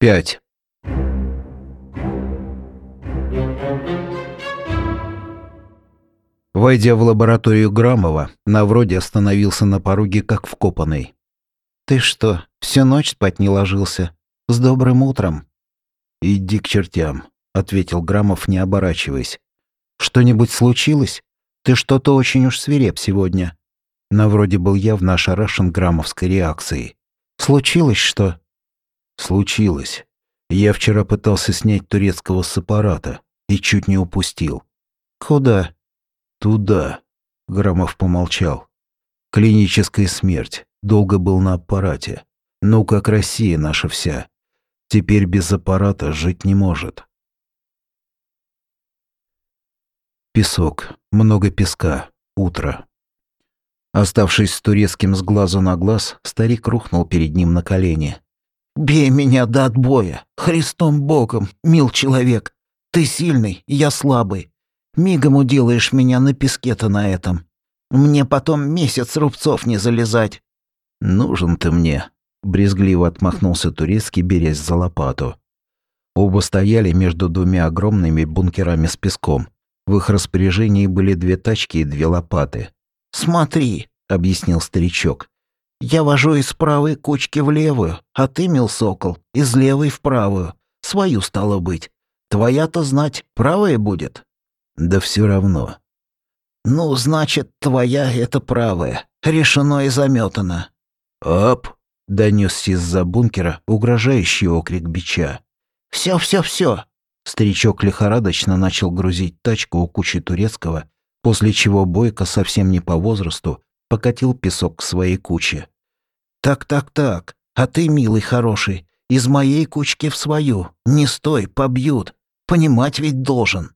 5. Войдя в лабораторию Грамова, Навроди остановился на пороге как вкопанный. «Ты что, всю ночь спать не ложился? С добрым утром!» «Иди к чертям», — ответил Грамов, не оборачиваясь. «Что-нибудь случилось? Ты что-то очень уж свиреп сегодня». Навроди был явно ошарашен граммовской реакцией. «Случилось что?» «Случилось. Я вчера пытался снять турецкого с аппарата и чуть не упустил». «Куда?» «Туда», — Громов помолчал. «Клиническая смерть. Долго был на аппарате. Ну, как Россия наша вся. Теперь без аппарата жить не может». Песок. Много песка. Утро. Оставшись с турецким с глазу на глаз, старик рухнул перед ним на колени. «Бей меня до отбоя! Христом Богом, мил человек! Ты сильный, я слабый. Мигом уделаешь меня на песке-то на этом. Мне потом месяц рубцов не залезать». «Нужен ты мне», — брезгливо отмахнулся турецкий, берясь за лопату. Оба стояли между двумя огромными бункерами с песком. В их распоряжении были две тачки и две лопаты. «Смотри», — объяснил старичок. «Я вожу из правой кучки в левую, а ты, мил сокол, из левой в правую. Свою стало быть. Твоя-то знать правая будет». Да все равно. Ну, значит, твоя это правая. Решено и заметано. Оп! Донесся из-за бункера угрожающий окрик бича. Все, все, все. Старичок лихорадочно начал грузить тачку у кучи турецкого, после чего Бойко совсем не по возрасту покатил песок к своей куче. Так, так, так. А ты, милый хороший, из моей кучки в свою. Не стой, побьют. Понимать ведь должен.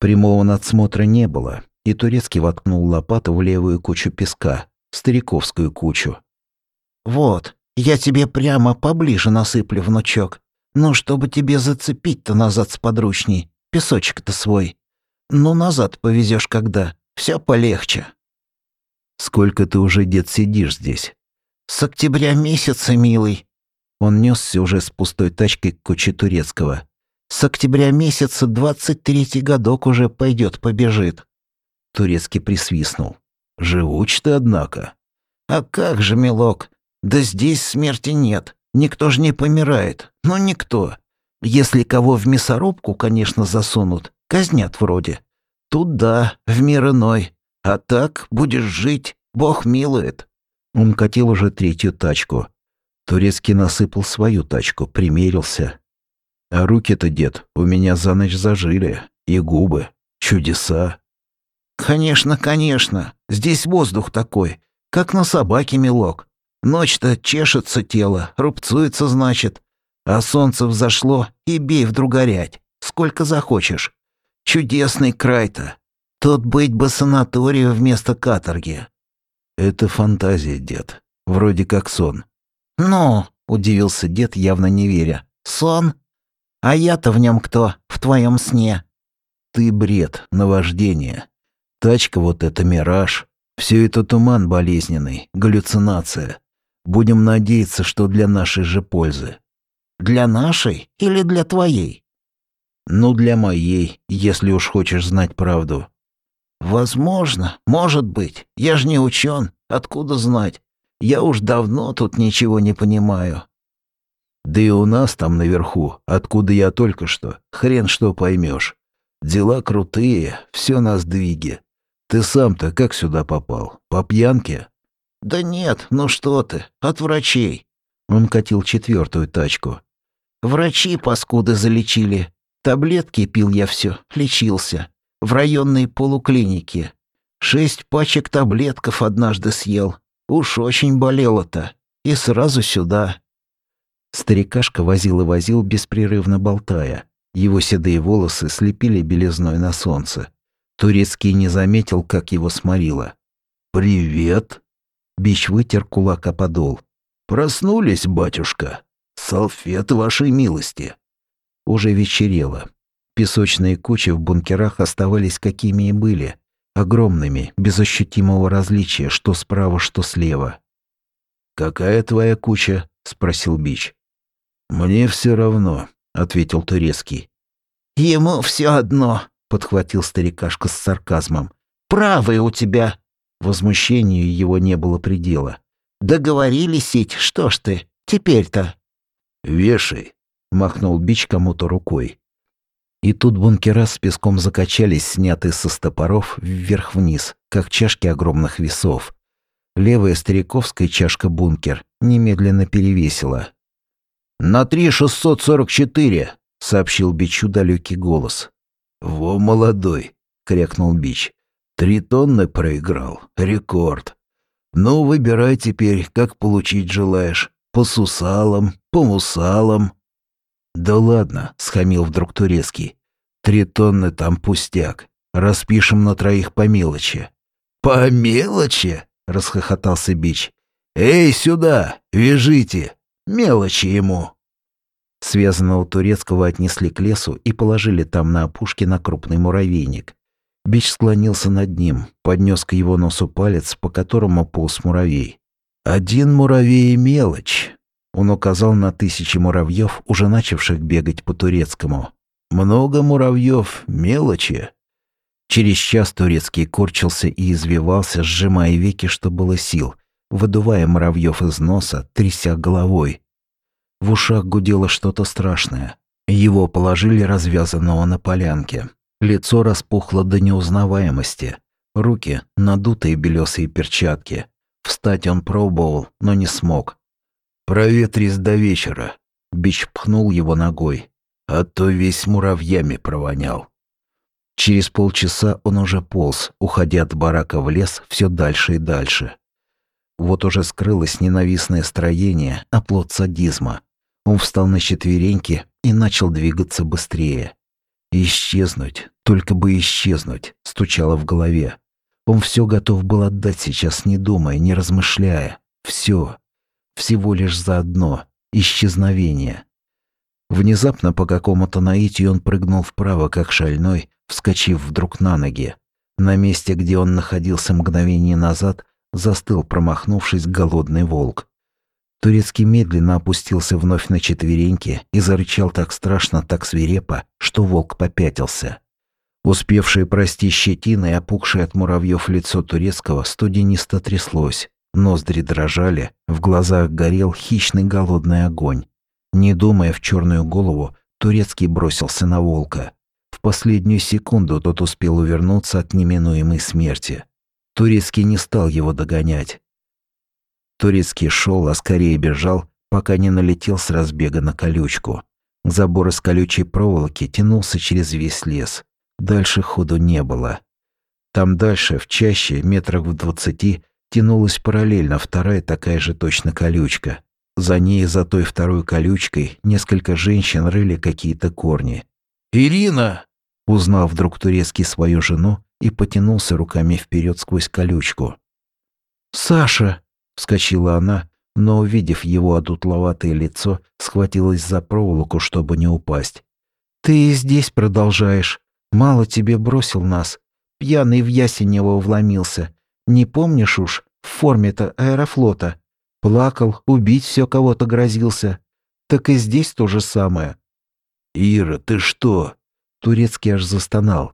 Прямого надсмотра не было, и Турецкий воткнул лопату в левую кучу песка, стариковскую кучу. «Вот, я тебе прямо поближе насыплю, внучок. Ну, чтобы тебе зацепить-то назад с подручней, песочек-то свой. Ну, назад повезешь когда, все полегче». «Сколько ты уже, дед, сидишь здесь?» «С октября месяца, милый». Он несся уже с пустой тачкой к куче турецкого. С октября месяца двадцать третий годок уже пойдет, побежит. Турецкий присвистнул. Живуч ты, однако. А как же, милок? Да здесь смерти нет. Никто же не помирает. Ну, никто. Если кого в мясорубку, конечно, засунут, казнят вроде. Тут да, в мир иной. А так будешь жить, Бог милует. Он катил уже третью тачку. Турецкий насыпал свою тачку, примерился. А руки-то, дед, у меня за ночь зажили. И губы. Чудеса. Конечно, конечно. Здесь воздух такой. Как на собаке, милок. Ночь-то чешется тело, рубцуется, значит. А солнце взошло, и бей вдруг горять. Сколько захочешь. Чудесный край-то. Тут быть бы санаторию вместо каторги. Это фантазия, дед. Вроде как сон. Ну, удивился дед, явно не веря. Сон? А я-то в нем кто? В твоем сне? Ты бред, наваждение. Тачка вот это мираж. Все это туман болезненный, галлюцинация. Будем надеяться, что для нашей же пользы. Для нашей или для твоей? Ну, для моей, если уж хочешь знать правду. Возможно, может быть. Я же не учен. Откуда знать? Я уж давно тут ничего не понимаю. Да и у нас там наверху, откуда я только что, хрен что поймешь. Дела крутые, все на сдвиге. Ты сам-то как сюда попал? По пьянке? Да нет, ну что ты, от врачей. Он катил четвертую тачку. Врачи паскуды залечили. Таблетки пил я все, лечился. В районной полуклинике. Шесть пачек таблетков однажды съел. Уж очень болело-то. И сразу сюда. Старикашка возил и возил, беспрерывно болтая. Его седые волосы слепили белизной на солнце. Турецкий не заметил, как его сморило. «Привет!» Бич вытер кулак о подол. «Проснулись, батюшка? Салфет вашей милости!» Уже вечерело. Песочные кучи в бункерах оставались какими и были. Огромными, без ощутимого различия, что справа, что слева. «Какая твоя куча?» — спросил Бич. «Мне все равно», — ответил турецкий. «Ему все одно», — подхватил старикашка с сарказмом. «Правый у тебя». Возмущению его не было предела. «Договорились, ведь, что ж ты, теперь-то?» «Вешай», — махнул бич кому-то рукой. И тут бункера с песком закачались, снятые со стопоров, вверх-вниз, как чашки огромных весов. Левая стариковская чашка-бункер немедленно перевесила. «На три шестьсот сорок четыре», — сообщил Бичу далекий голос. «Во, молодой», — крякнул Бич. «Три тонны проиграл. Рекорд. Ну, выбирай теперь, как получить желаешь. По сусалам, по мусалам». «Да ладно», — схамил вдруг турецкий. «Три тонны там пустяк. Распишем на троих по мелочи». «По мелочи?» — расхохотался Бич. «Эй, сюда! Вяжите! Мелочи ему!» Связанного турецкого отнесли к лесу и положили там на опушке на крупный муравейник. Бич склонился над ним, поднес к его носу палец, по которому полз муравей. «Один муравей — мелочь. Он указал на тысячи муравьев, уже начавших бегать по турецкому. «Много муравьев, мелочи». Через час турецкий корчился и извивался, сжимая веки, что было сил, выдувая муравьев из носа, тряся головой. В ушах гудело что-то страшное. Его положили развязанного на полянке. Лицо распухло до неузнаваемости. Руки — надутые белесые перчатки. Встать он пробовал, но не смог. «Проветрись до вечера», — Бич пхнул его ногой, а то весь муравьями провонял. Через полчаса он уже полз, уходя от барака в лес все дальше и дальше. Вот уже скрылось ненавистное строение, оплот садизма. Он встал на четвереньки и начал двигаться быстрее. «Исчезнуть, только бы исчезнуть», — стучало в голове. Он все готов был отдать сейчас, не думая, не размышляя. Все всего лишь за одно — исчезновение. Внезапно по какому-то наитию он прыгнул вправо, как шальной, вскочив вдруг на ноги. На месте, где он находился мгновение назад, застыл, промахнувшись, голодный волк. Турецкий медленно опустился вновь на четвереньки и зарычал так страшно, так свирепо, что волк попятился. Успевшее прости щетины и опухшее от муравьев лицо турецкого студенисто тряслось. Ноздри дрожали, в глазах горел хищный голодный огонь. Не думая в черную голову, Турецкий бросился на волка. В последнюю секунду тот успел увернуться от неминуемой смерти. Турецкий не стал его догонять. Турецкий шел, а скорее бежал, пока не налетел с разбега на колючку. Забор из колючей проволоки тянулся через весь лес. Дальше ходу не было. Там дальше, в чаще, метрах в двадцати, тянулась параллельно вторая такая же точно колючка. За ней, за той второй колючкой, несколько женщин рыли какие-то корни. «Ирина!» — узнал вдруг турецкий свою жену и потянулся руками вперед сквозь колючку. «Саша!» — вскочила она, но, увидев его одутловатое лицо, схватилась за проволоку, чтобы не упасть. «Ты и здесь продолжаешь. Мало тебе бросил нас. Пьяный в Ясенево вломился. Не помнишь уж, в форме-то аэрофлота. Плакал, убить все кого-то грозился. Так и здесь то же самое. «Ира, ты что?» Турецкий аж застонал.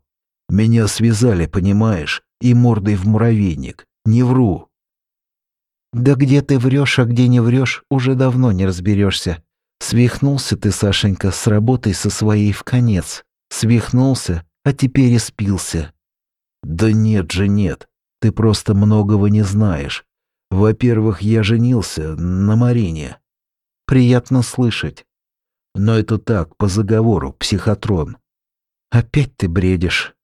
«Меня связали, понимаешь, и мордой в муравейник. Не вру». «Да где ты врешь, а где не врешь, уже давно не разберешься. Свихнулся ты, Сашенька, с работой со своей в конец. Свихнулся, а теперь и спился». «Да нет же нет. Ты просто многого не знаешь. Во-первых, я женился на Марине. Приятно слышать. Но это так, по заговору, психотрон. Опять ты бредишь.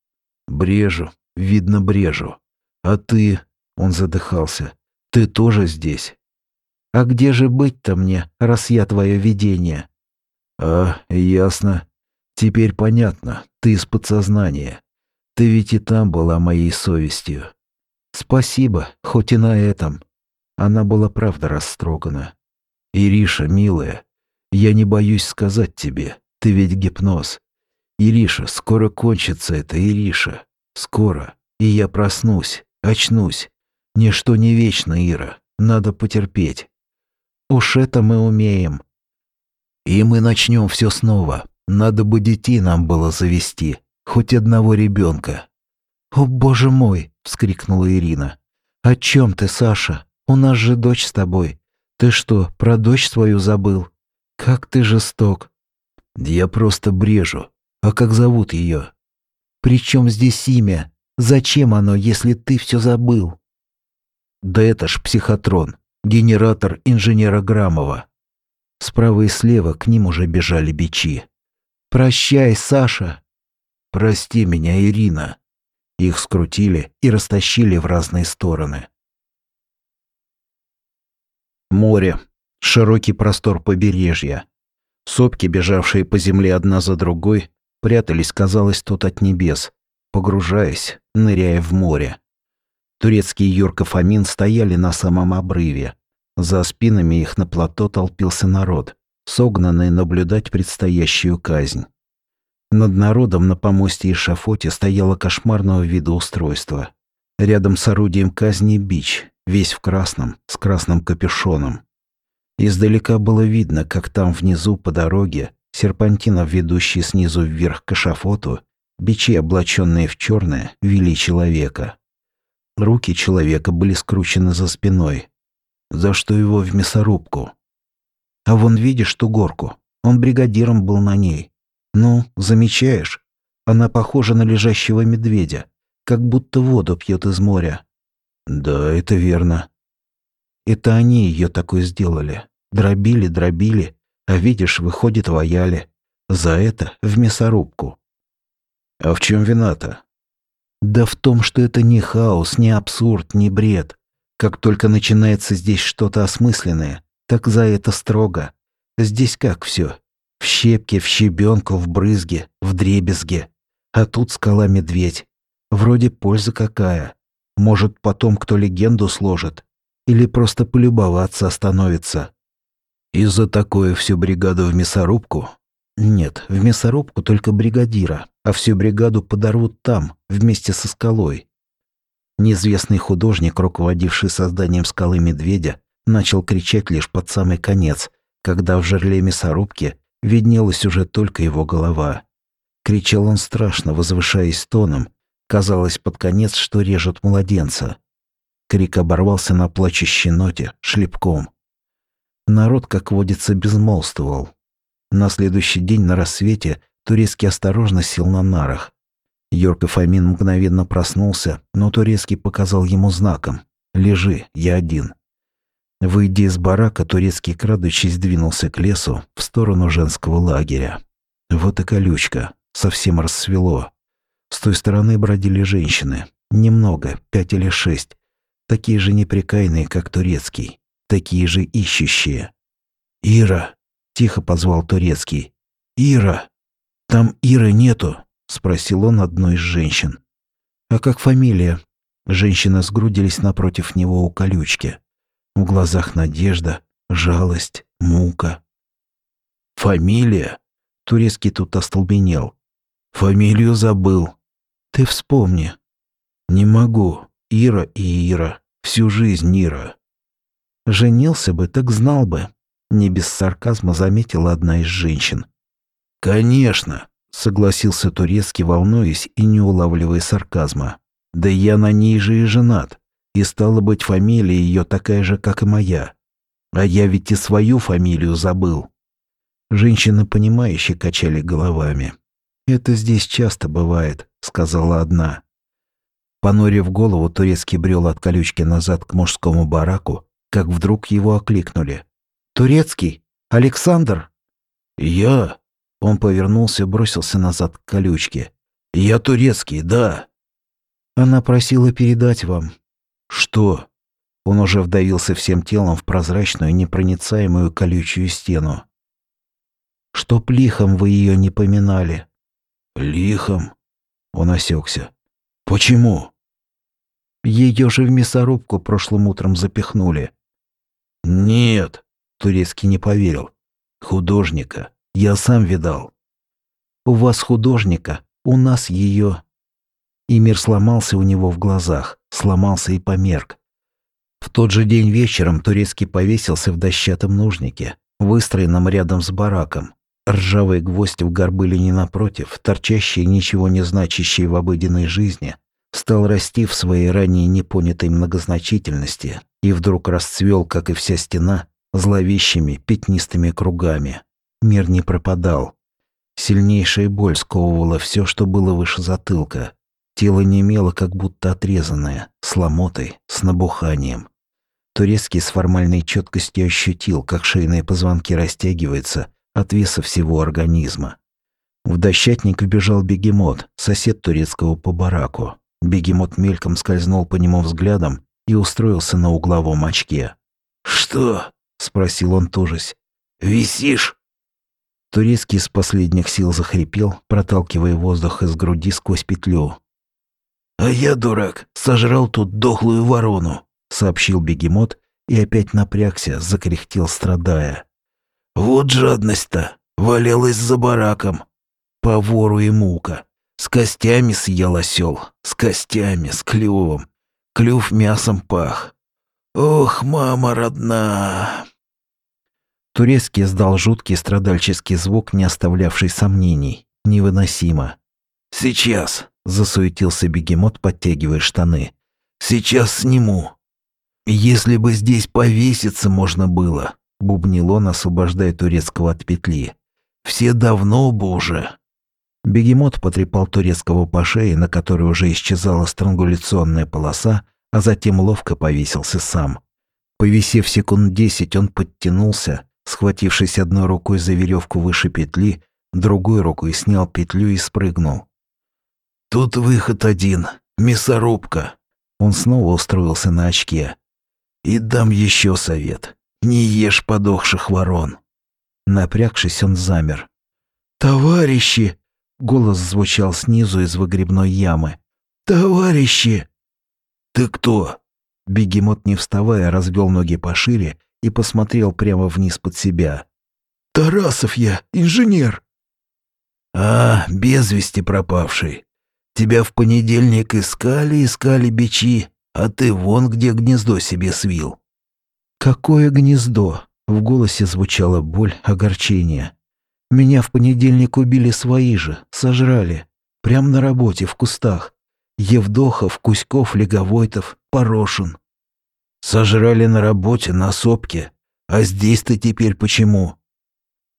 Брежу, видно, брежу. А ты, он задыхался, ты тоже здесь. А где же быть-то мне, раз я твое видение? А, ясно. Теперь понятно, ты из подсознания. Ты ведь и там была моей совестью. Спасибо, хоть и на этом. Она была правда растрогана. Ириша, милая, я не боюсь сказать тебе, ты ведь гипноз. Ириша, скоро кончится это, Ириша. Скоро. И я проснусь, очнусь. Ничто не вечно, Ира. Надо потерпеть. Уж это мы умеем. И мы начнем все снова. Надо бы детей нам было завести, хоть одного ребенка. «О, боже мой!» — вскрикнула Ирина. «О чем ты, Саша? У нас же дочь с тобой. Ты что, про дочь свою забыл? Как ты жесток!» «Я просто брежу. А как зовут ее?» «При чем здесь имя? Зачем оно, если ты все забыл?» «Да это ж психотрон, генератор инженера Грамова». Справа и слева к ним уже бежали бичи. «Прощай, Саша!» «Прости меня, Ирина!» Их скрутили и растащили в разные стороны. Море. Широкий простор побережья. Сопки, бежавшие по земле одна за другой, прятались, казалось, тут от небес, погружаясь, ныряя в море. Турецкий Юрка Фомин стояли на самом обрыве. За спинами их на плато толпился народ, согнанный наблюдать предстоящую казнь. Над народом на помосте и шафоте стояло кошмарного вида устройство. Рядом с орудием казни бич, весь в красном, с красным капюшоном. Издалека было видно, как там внизу по дороге, серпантинов, ведущий снизу вверх к эшафоту, бичи, облаченные в черное, вели человека. Руки человека были скручены за спиной. За что его в мясорубку? А вон видишь ту горку? Он бригадиром был на ней. Ну, замечаешь? Она похожа на лежащего медведя, как будто воду пьет из моря. Да, это верно. Это они ее такой сделали. Дробили, дробили, а видишь, выходит, вояли. За это в мясорубку. А в чем вина-то? Да в том, что это не хаос, не абсурд, не бред. Как только начинается здесь что-то осмысленное, так за это строго. Здесь как все? В щепке, в щебенку, в брызге, в дребезге. А тут скала-медведь. Вроде польза какая. Может, потом кто легенду сложит. Или просто полюбоваться остановится. И за такое всю бригаду в мясорубку? Нет, в мясорубку только бригадира, а всю бригаду подорвут там, вместе со скалой. Неизвестный художник, руководивший созданием скалы медведя, начал кричать лишь под самый конец, когда в жерле мясорубки виднелась уже только его голова. Кричал он страшно, возвышаясь тоном. Казалось под конец, что режет младенца. Крик оборвался на плачущей ноте, шлепком. Народ, как водится, безмолвствовал. На следующий день на рассвете Турецкий осторожно сел на нарах. Йорк Фомин мгновенно проснулся, но Турецкий показал ему знаком «Лежи, я один». Выйдя из барака, Турецкий, крадучись, двинулся к лесу в сторону женского лагеря. Вот и колючка. Совсем рассвело. С той стороны бродили женщины. Немного, пять или шесть. Такие же неприкаянные, как Турецкий такие же ищущие. «Ира!» — тихо позвал Турецкий. «Ира! Там Иры нету!» — спросил он одну из женщин. «А как фамилия?» Женщины сгрудились напротив него у колючки. В глазах надежда, жалость, мука. «Фамилия?» Турецкий тут остолбенел. «Фамилию забыл». «Ты вспомни». «Не могу. Ира и Ира. Всю жизнь Ира». Женился бы, так знал бы. Не без сарказма заметила одна из женщин. «Конечно», — согласился Турецкий, волнуясь и не улавливая сарказма. «Да я на ней же и женат. И стала быть, фамилия ее такая же, как и моя. А я ведь и свою фамилию забыл». Женщины, понимающие, качали головами. «Это здесь часто бывает», — сказала одна. Понурив голову, турецкий брел от колючки назад к мужскому бараку, как вдруг его окликнули. «Турецкий! Александр!» «Я?» Он повернулся и бросился назад к колючке. «Я турецкий, да!» Она просила передать вам. «Что?» Он уже вдавился всем телом в прозрачную, непроницаемую колючую стену. «Чтоб лихом вы ее не поминали». «Лихом?» Он осекся. «Почему?» Ее же в мясорубку прошлым утром запихнули. «Нет», — Турецкий не поверил. «Художника. Я сам видал». «У вас художника, у нас ее...» И мир сломался у него в глазах, сломался и померк. В тот же день вечером Турецкий повесился в дощатом нужнике, выстроенном рядом с бараком. Ржавый гвоздь в горбылине напротив, торчащий ничего не значащий в обыденной жизни, стал расти в своей ранее непонятой многозначительности и вдруг расцвел, как и вся стена, зловещими пятнистыми кругами. Мир не пропадал. Сильнейшая боль сковывала все, что было выше затылка. Тело немело, как будто отрезанное, с ломотой, с набуханием. Турецкий с формальной четкостью ощутил, как шейные позвонки растягиваются от веса всего организма. В дощатник вбежал бегемот, сосед турецкого по бараку. Бегемот мельком скользнул по нему взглядом и устроился на угловом очке. «Что?» — спросил он тужась. «Висишь?» Турецкий с последних сил захрипел, проталкивая воздух из груди сквозь петлю. «А я, дурак, сожрал тут дохлую ворону», — сообщил бегемот и опять напрягся, закряхтел, страдая. «Вот жадность-то! Валялась за бараком. По вору и мука. С костями съел осел, с костями, с клювом. Клюв мясом пах. Ох, мама родна!» Турецкий издал жуткий страдальческий звук, не оставлявший сомнений. Невыносимо. «Сейчас!» — засуетился бегемот, подтягивая штаны. «Сейчас сниму. Если бы здесь повеситься можно было!» — бубнил он, освобождая турецкого от петли. «Все давно бы уже!» Бегемот потрепал турецкого по шее, на которой уже исчезала странгуляционная полоса, а затем ловко повесился сам. Повисев секунд десять, он подтянулся, схватившись одной рукой за веревку выше петли, другой рукой снял петлю и спрыгнул. «Тут выход один. Мясорубка». Он снова устроился на очке. «И дам еще совет. Не ешь подохших ворон». Напрягшись, он замер. «Товарищи!» — голос звучал снизу из выгребной ямы. «Товарищи!» «Ты кто?» Бегемот, не вставая, развел ноги пошире и посмотрел прямо вниз под себя. «Тарасов я, инженер!» «А, без вести пропавший. Тебя в понедельник искали, искали бичи, а ты вон где гнездо себе свил». «Какое гнездо?» — в голосе звучала боль, огорчение. «Меня в понедельник убили свои же, сожрали. Прямо на работе, в кустах. Евдохов, Кузьков, Леговойтов, Порошин. Сожрали на работе, на сопке. А здесь ты теперь почему?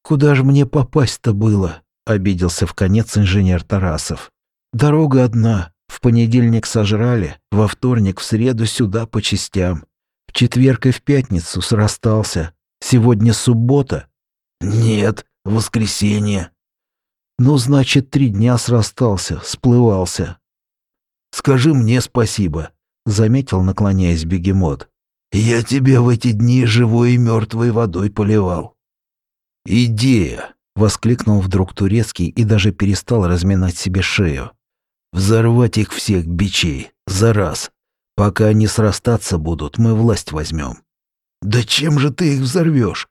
Куда же мне попасть-то было? Обиделся в конец инженер Тарасов. Дорога одна. В понедельник сожрали, во вторник, в среду сюда по частям. В четверг и в пятницу срастался. Сегодня суббота. Нет, воскресенье. Ну, значит, три дня срастался, сплывался. Скажи мне спасибо, заметил, наклоняясь бегемот. Я тебя в эти дни живой и мертвой водой поливал. Идея, воскликнул вдруг турецкий и даже перестал разминать себе шею. Взорвать их всех бичей, за раз. Пока они срастаться будут, мы власть возьмем. Да чем же ты их взорвешь?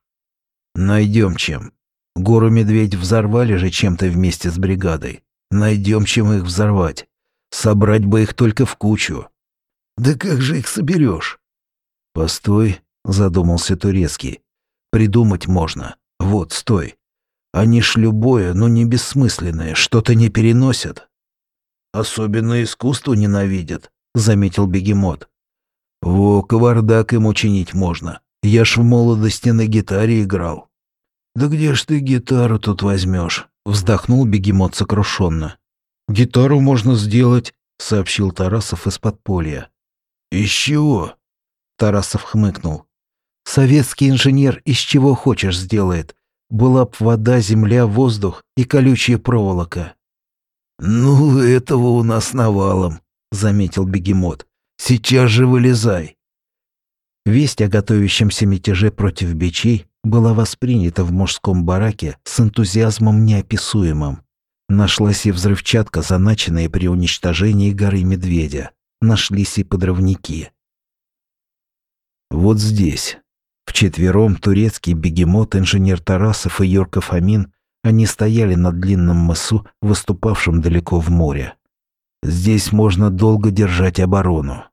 Найдем чем. Гору Медведь взорвали же чем-то вместе с бригадой. Найдем чем их взорвать. Собрать бы их только в кучу. Да как же их соберешь? Постой, задумался Турецкий. Придумать можно. Вот, стой. Они ж любое, но не бессмысленное, что-то не переносят. Особенно искусство ненавидят, заметил бегемот. Во, кавардак им учинить можно. Я ж в молодости на гитаре играл. Да где ж ты гитару тут возьмешь? Вздохнул бегемот сокрушенно. «Гитару можно сделать», — сообщил Тарасов из подполья. «Из чего?» Тарасов хмыкнул. «Советский инженер из чего хочешь сделает. Была б вода, земля, воздух и колючая проволока». «Ну, этого у нас навалом», — заметил бегемот. «Сейчас же вылезай». Весть о готовящемся мятеже против бичей была воспринята в мужском бараке с энтузиазмом неописуемым. Нашлась и взрывчатка, заначенная при уничтожении горы Медведя. Нашлись и подрывники. Вот здесь. Вчетвером турецкий бегемот, инженер Тарасов и Юрка Фомин, они стояли на длинном мысу, выступавшем далеко в море. Здесь можно долго держать оборону.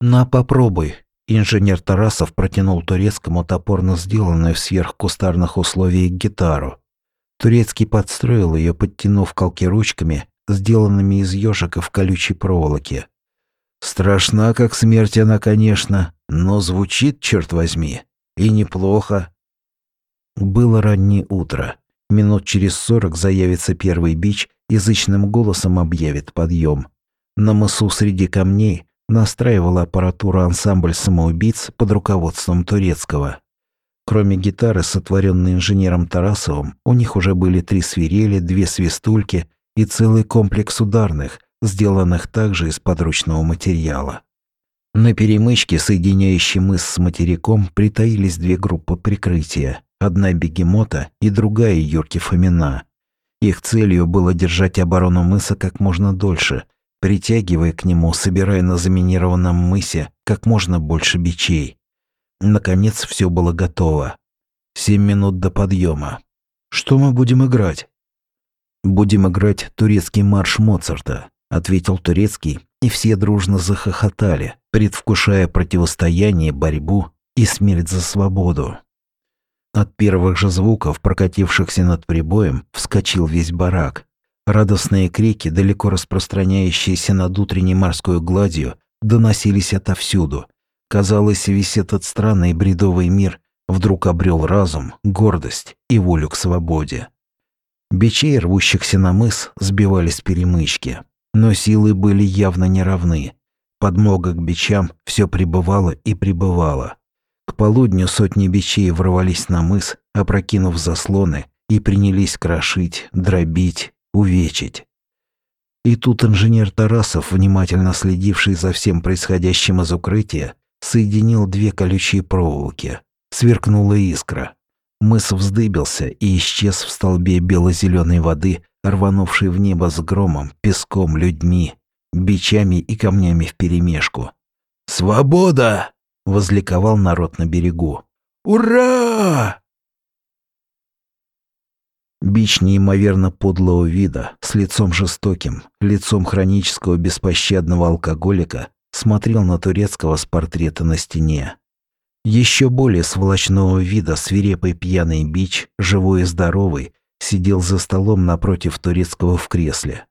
«На, попробуй», Инженер Тарасов протянул турецкому топорно сделанную в сверхкустарных условиях гитару. Турецкий подстроил ее, подтянув колки ручками, сделанными из ежика в колючей проволоке. Страшна, как смерть она, конечно, но звучит, черт возьми, и неплохо. Было раннее утро. Минут через сорок заявится первый бич, язычным голосом объявит подъем. На мысу среди камней настраивал аппаратуру ансамбль самоубийц под руководством турецкого. Кроме гитары, сотворенной инженером Тарасовым, у них уже были три свирели, две свистульки и целый комплекс ударных, сделанных также из подручного материала. На перемычке, соединяющей мыс с материком, притаились две группы прикрытия. Одна бегемота и другая Юрки Фомина. Их целью было держать оборону мыса как можно дольше, притягивая к нему, собирая на заминированном мысе как можно больше бичей. Наконец все было готово. Семь минут до подъема. Что мы будем играть? Будем играть турецкий марш Моцарта, ответил турецкий, и все дружно захохотали, предвкушая противостояние, борьбу и смерть за свободу. От первых же звуков, прокатившихся над прибоем, вскочил весь барак. Радостные крики, далеко распространяющиеся над утренней морской гладью, доносились отовсюду. Казалось, весь этот странный бредовый мир вдруг обрел разум, гордость и волю к свободе. Бичей, рвущихся на мыс, сбивались перемычки. Но силы были явно неравны. Подмога к бичам все пребывала и пребывала. К полудню сотни бичей ворвались на мыс, опрокинув заслоны, и принялись крошить, дробить, увечить. И тут инженер Тарасов, внимательно следивший за всем происходящим из укрытия, соединил две колючие проволоки. Сверкнула искра. Мыс вздыбился и исчез в столбе бело-зеленой воды, рванувшей в небо с громом, песком, людьми, бичами и камнями вперемешку. «Свобода!» — возликовал народ на берегу. «Ура!» Бич неимоверно подлого вида, с лицом жестоким, лицом хронического беспощадного алкоголика, смотрел на турецкого с портрета на стене. Еще более сволочного вида свирепый пьяный бич, живой и здоровый, сидел за столом напротив турецкого в кресле.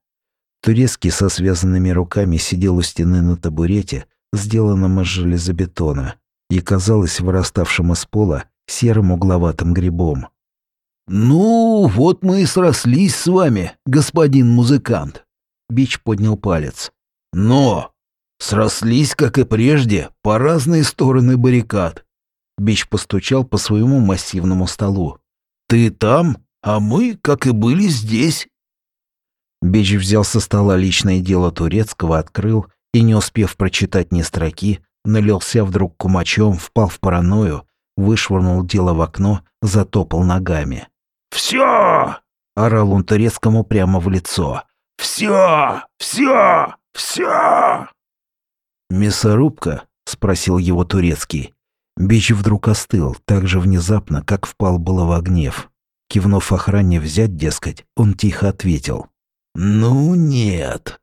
Турецкий со связанными руками сидел у стены на табурете, сделанном из железобетона, и казалось выраставшим из пола серым угловатым грибом. «Ну, вот мы и срослись с вами, господин музыкант!» Бич поднял палец. «Но! Срослись, как и прежде, по разные стороны баррикад!» Бич постучал по своему массивному столу. «Ты там, а мы, как и были, здесь!» Бич взял со стола личное дело турецкого, открыл и, не успев прочитать ни строки, налился вдруг кумачом, впал в паранойю, вышвырнул дело в окно, затопал ногами. «Все!» — орал он турецкому прямо в лицо. «Все! Все! Все!» «Мясорубка?» — спросил его турецкий. Бич вдруг остыл, так же внезапно, как впал было в гнев. Кивнув охране взять, дескать, он тихо ответил. «Ну нет».